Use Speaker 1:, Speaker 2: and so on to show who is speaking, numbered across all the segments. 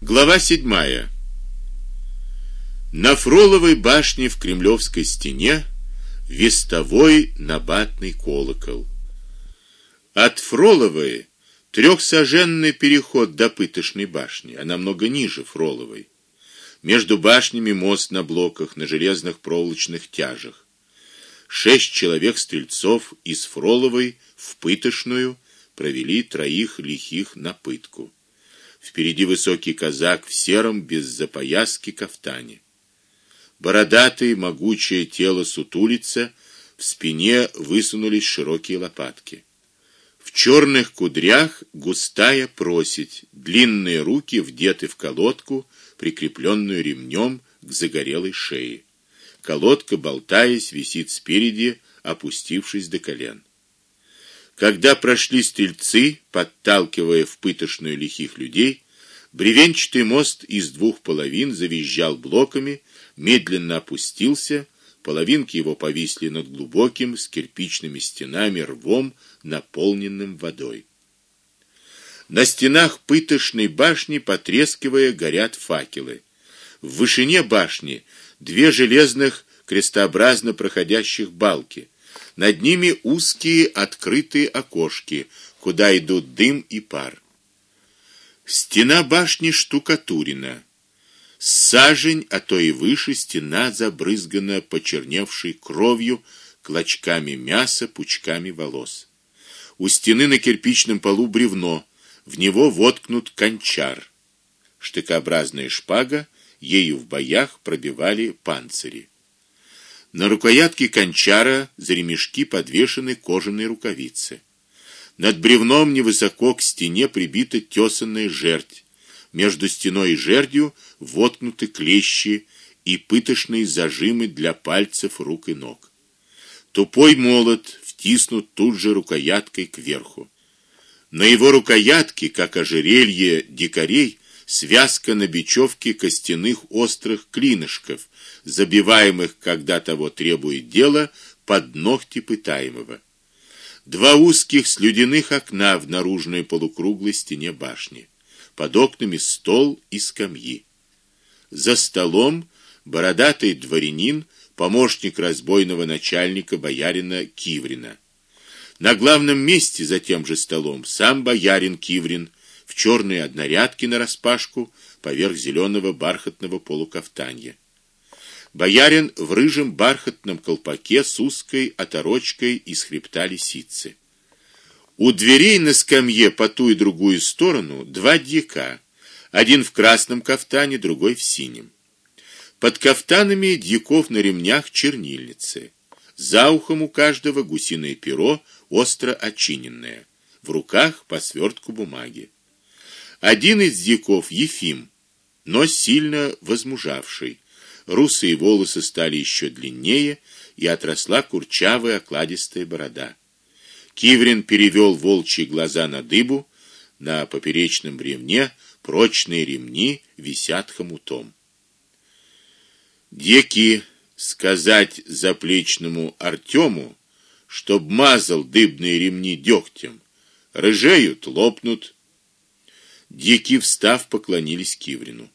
Speaker 1: Глава седьмая. На Фроловой башне в Кремлевской стене вестовой набатный колокол. От Фроловой трехсаженный переход до Пытошной башни, она много ниже Фроловой. Между башнями мост на блоках на железных проволочных тяжах. Шесть человек стрельцов из Фроловой в Пытошную провели троих лихих на пытку. Впереди высокий казак в сером без запояски кафтане. Бородатое могучее тело сутулится, в спине высунулись широкие лопатки. В черных кудрях густая просить, длинные руки вдеты в колодку, прикрепленную ремнем к загорелой шее. Колодка, болтаясь, висит спереди, опустившись до колен. Когда прошли стрельцы, подталкивая в пытошную лихих людей, бревенчатый мост из двух половин завизжал блоками, медленно опустился, половинки его повисли над глубоким с кирпичными стенами рвом, наполненным водой. На стенах пытошной башни, потрескивая, горят факелы. В вышине башни две железных крестообразно проходящих балки. Над ними узкие открытые окошки, куда идут дым и пар. Стена башни штукатурена. Сажень, а то и выше стена забрызгана почерневшей кровью, клочками мяса, пучками волос. У стены на кирпичном полу бревно, в него воткнут кончар. Штыкообразная шпага, ею в боях пробивали панцири. На рукоятке кончара за ремешки подвешены кожаные рукавицы. Над бревном невысоко к стене прибита тесанная жердь. Между стеной и жердью воткнуты клещи и пытошные зажимы для пальцев рук и ног. Тупой молот втиснут тут же рукояткой кверху. На его рукоятке, как ожерелье дикарей, связка на бечевке костяных острых клинышков, забиваемых, когда того требует дело, под ногти пытаемого. Два узких слюдяных окна в наружной полукруглой стене башни. Под окнами стол и скамьи. За столом бородатый дворянин, помощник разбойного начальника боярина Киврина. На главном месте за тем же столом сам боярин Киврин в черной однорядке на распашку поверх зеленого бархатного полукафтанья. Боярин в рыжем бархатном колпаке с узкой оторочкой из хребта лисицы. У дверей на скамье по ту и другую сторону два дьяка, один в красном кафтане, другой в синем. Под кафтанами дьяков на ремнях чернильницы. За ухом у каждого гусиное перо, остро очиненное, в руках по свертку бумаги. Один из дьяков Ефим, но сильно возмужавший. Русые волосы стали еще длиннее, и отросла курчавая окладистая борода. Киврин перевел волчьи глаза на дыбу, на поперечном бревне прочные ремни висят хомутом. Деки сказать заплечному Артему, чтоб мазал дыбные ремни дегтем, рыжеют, лопнут. Дики, встав, поклонились Киврину.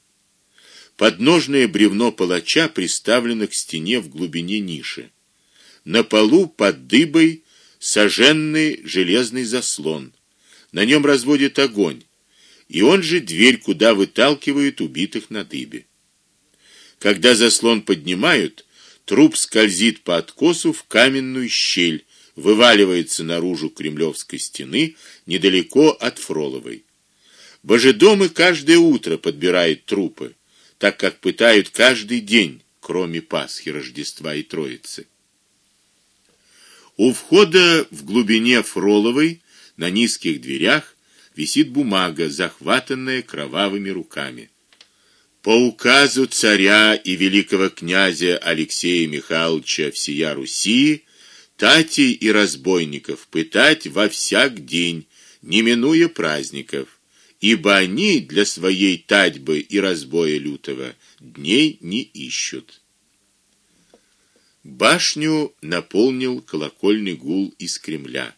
Speaker 1: Подножное бревно палача приставлено к стене в глубине ниши. На полу под дыбой сожженный железный заслон. На нем разводит огонь, и он же дверь, куда выталкивают убитых на дыбе. Когда заслон поднимают, труп скользит по откосу в каменную щель, вываливается наружу кремлевской стены недалеко от Фроловой. Божедомы каждое утро подбирают трупы, так как пытают каждый день, кроме Пасхи, Рождества и Троицы. У входа в глубине Фроловой на низких дверях висит бумага, захватанная кровавыми руками. По указу царя и великого князя Алексея Михайловича всея Руси татей и разбойников пытать во всяк день, не минуя праздников ибо они для своей татьбы и разбоя лютого дней не ищут. Башню наполнил колокольный гул из Кремля.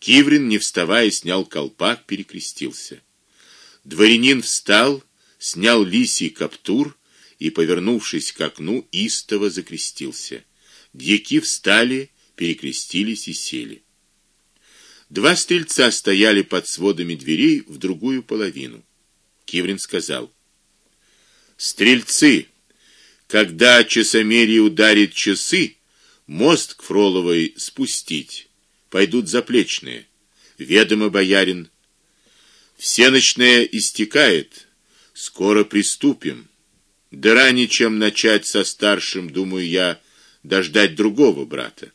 Speaker 1: Киврин, не вставая, снял колпак, перекрестился. Дворянин встал, снял лисий каптур и, повернувшись к окну, истово закрестился. Дьяки встали, перекрестились и сели. Два стрельца стояли под сводами дверей в другую половину. Киврин сказал: "Стрельцы, когда часомерие ударит часы, мост к Фроловой спустить, пойдут заплечные. Ведомо боярин. Все ночное истекает, скоро приступим. Да ранее чем начать со старшим, думаю я, дождать другого брата.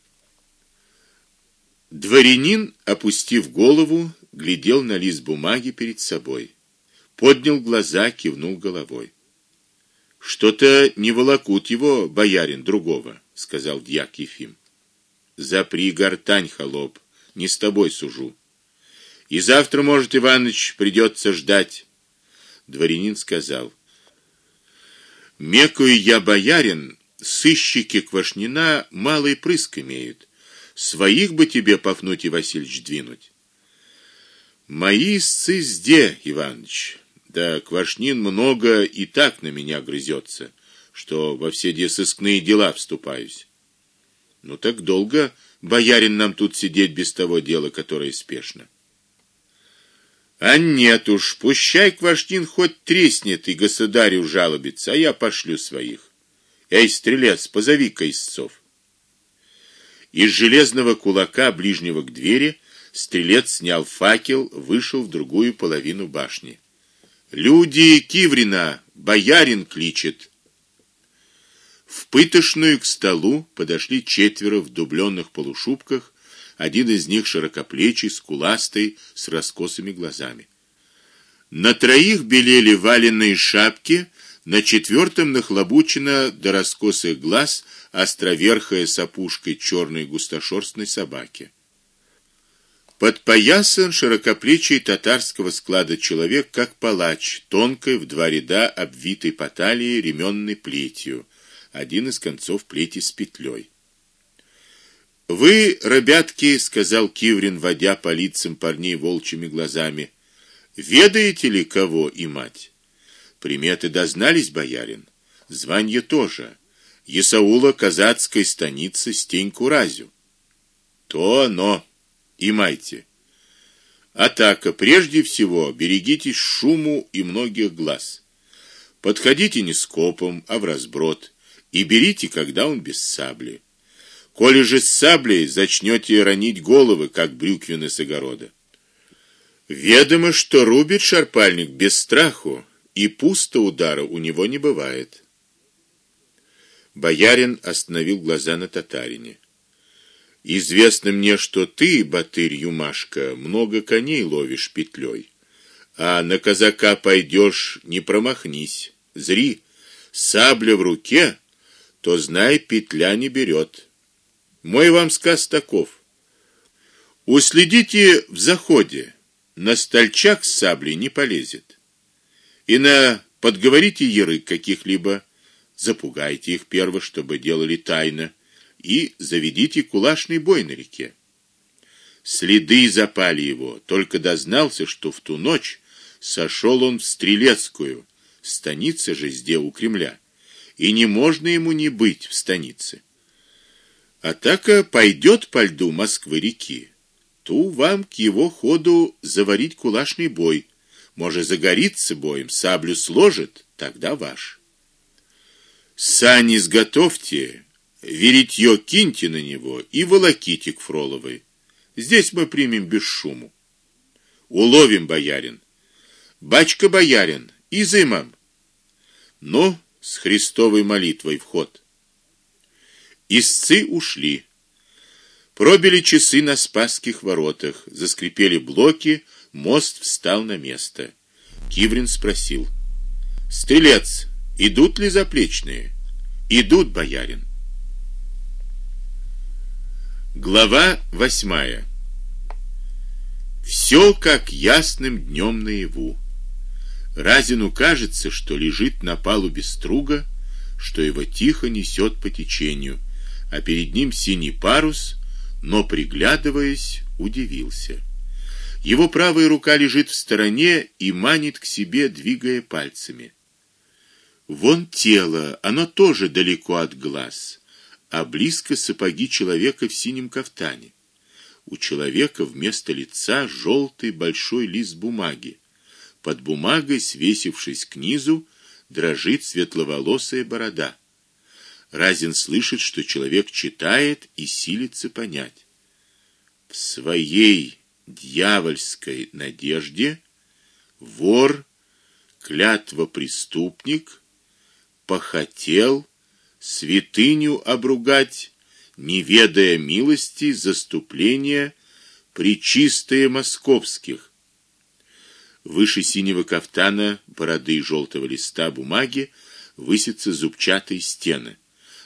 Speaker 1: Дворянин, опустив голову, глядел на лист бумаги перед собой. Поднял глаза, кивнул головой. Что-то не волокут его боярин другого, сказал дьяк Ефим. Запри гортань, холоп, не с тобой сужу. И завтра, может, Иваныч придется ждать. Дворянин сказал: Мекую я боярин, сыщики Квашнина малый прыск имеют. Своих бы тебе Пафнутий Васильевич двинуть. Мои сцы зде, Иваныч. Да Квашнин много и так на меня грызется, что во все де сыскные дела вступаюсь. Ну так долго боярин нам тут сидеть без того дела, которое спешно. А нет уж, пущай Квашнин хоть треснет и государю жалобится, а я пошлю своих. Эй, стрелец, позови кайсцов. Из железного кулака ближнего к двери стрелец снял факел, вышел в другую половину башни. Люди Киврина, боярин кличет. В пытошную к столу подошли четверо в дубленных полушубках один из них широкоплечий, скуластый, с раскосыми глазами. На троих белели валенные шапки, на четвертом нахлобучена до раскосых глаз островерхая с опушкой черной густошерстной собаки. Подпоясан широкоплечий татарского склада человек, как палач, тонкой в два ряда обвитой по талии ременной плетью, один из концов плети с петлей. Вы, ребятки, сказал Киврин, водя по лицам парней волчьими глазами, ведаете ли кого и мать? Приметы дознались, боярин. Звание тоже. Исаула казацкой станицы Стеньку Разю. То оно. И майте. Атака прежде всего берегитесь шуму и многих глаз. Подходите не скопом, а в разброд и берите, когда он без сабли. Коли же с саблей зачнете ронить головы, как брюквины с огорода. Ведомо, что рубит шарпальник без страху, и пусто удара у него не бывает. Боярин остановил глаза на татарине. Известно мне, что ты, батырь Юмашка, много коней ловишь петлей, а на казака пойдешь, не промахнись. Зри, сабля в руке, то знай, петля не берет. Мой вам сказ таков: уследите в заходе, на стольчак с саблей не полезет. И на подговорите ярык каких-либо, запугайте их перво, чтобы делали тайно, и заведите кулашный бой на реке. Следы запали его, только дознался, что в ту ночь сошел он в Стрелецкую, станица же здесь у Кремля, и не можно ему не быть в станице. Атака пойдет по льду Москвы-реки. Ту вам к его ходу заварить кулашный бой. Может загорится боем, саблю сложит, тогда ваш. Сани сготовьте, веритьё киньте на него и волоките к Фроловой. Здесь мы примем без шуму. Уловим боярин. Бачка боярин, изымам. Но с Христовой молитвой вход. Истцы ушли. Пробили часы на Спасских воротах, заскрипели блоки, мост встал на место. Киврин спросил: "Стрелец, идут ли заплечные?" "Идут, боярин". Глава восьмая. Все как ясным днем наяву. Разину кажется, что лежит на палубе струга, что его тихо несет по течению а перед ним синий парус, но приглядываясь, удивился. Его правая рука лежит в стороне и манит к себе, двигая пальцами. Вон тело, оно тоже далеко от глаз, а близко сапоги человека в синем кафтане. У человека вместо лица желтый большой лист бумаги. Под бумагой, свесившись к низу, дрожит светловолосая борода. Разин слышит, что человек читает и силится понять. В своей дьявольской надежде вор, клятва преступник похотел святыню обругать, не ведая милости заступления причистые московских Выше синего кафтана, бороды и желтого листа бумаги высятся зубчатые стены.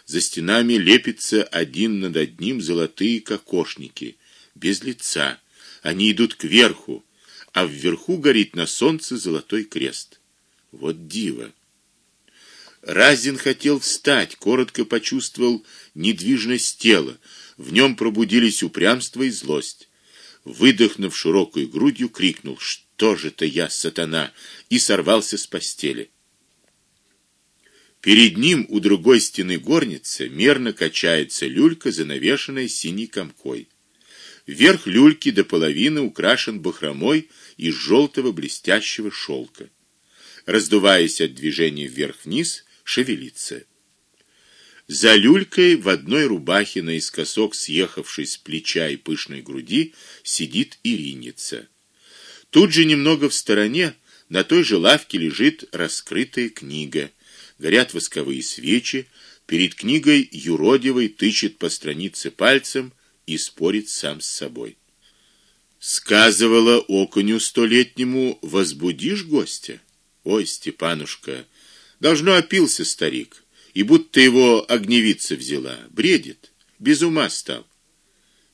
Speaker 1: За стенами лепятся один над одним золотые кокошники, без лица. Они идут кверху, а вверху горит на солнце золотой крест. Вот диво. Разин хотел встать, коротко почувствовал недвижность тела. В нем пробудились упрямство и злость. Выдохнув широкой грудью, крикнул: "Что тоже-то я сатана, и сорвался с постели. Перед ним у другой стены горницы мерно качается люлька, занавешенная синей комкой. Верх люльки до половины украшен бахромой из желтого блестящего шелка. Раздуваясь от движения вверх-вниз, шевелится. За люлькой в одной рубахе наискосок съехавшей с плеча и пышной груди сидит Ириница. Тут же немного в стороне на той же лавке лежит раскрытая книга. Горят восковые свечи, перед книгой юродивый тычет по странице пальцем и спорит сам с собой. Сказывала окуню столетнему: "Возбудишь гостя?" Ой, Степанушка, должно опился старик, и будто его огневица взяла, бредит, без ума стал.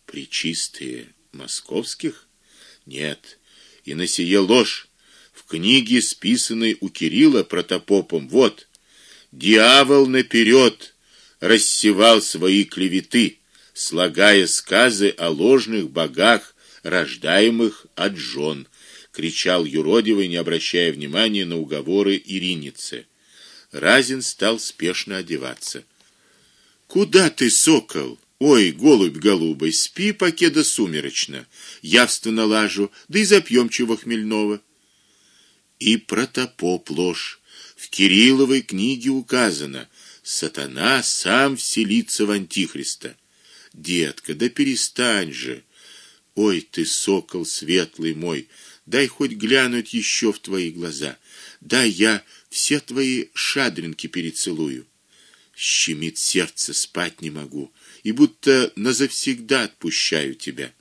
Speaker 1: Причистые московских? Нет и на сие ложь. В книге, списанной у Кирилла протопопом, вот: дьявол наперед рассевал свои клеветы, слагая сказы о ложных богах, рождаемых от жен, кричал юродивый, не обращая внимания на уговоры Ириницы. Разин стал спешно одеваться. Куда ты, сокол? Ой, голубь голубой, спи, покеда сумеречно. Явственно лажу, да и запьем чего хмельного. И протопоп ложь. В Кирилловой книге указано: сатана сам вселится в антихриста. Детка, да перестань же. Ой, ты сокол светлый мой, дай хоть глянуть еще в твои глаза. Дай я все твои шадринки перецелую. Щемит сердце, спать не могу и будто назавсегда отпущаю тебя.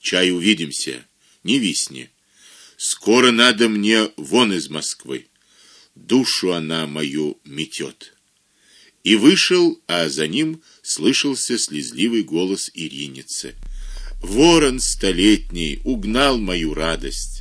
Speaker 1: Чай увидимся, не висни. Скоро надо мне вон из Москвы. Душу она мою метет. И вышел, а за ним слышался слезливый голос Ириницы. Ворон столетний угнал мою радость.